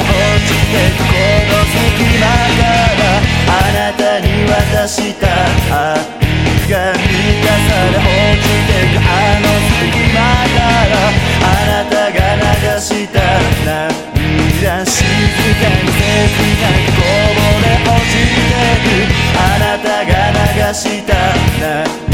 落ちてくこの隙間からあなたに渡した愛が満たされ落ちてくあの隙間からあなたが流した涙静かに切ないこぼれ落ちてくあなたが流した涙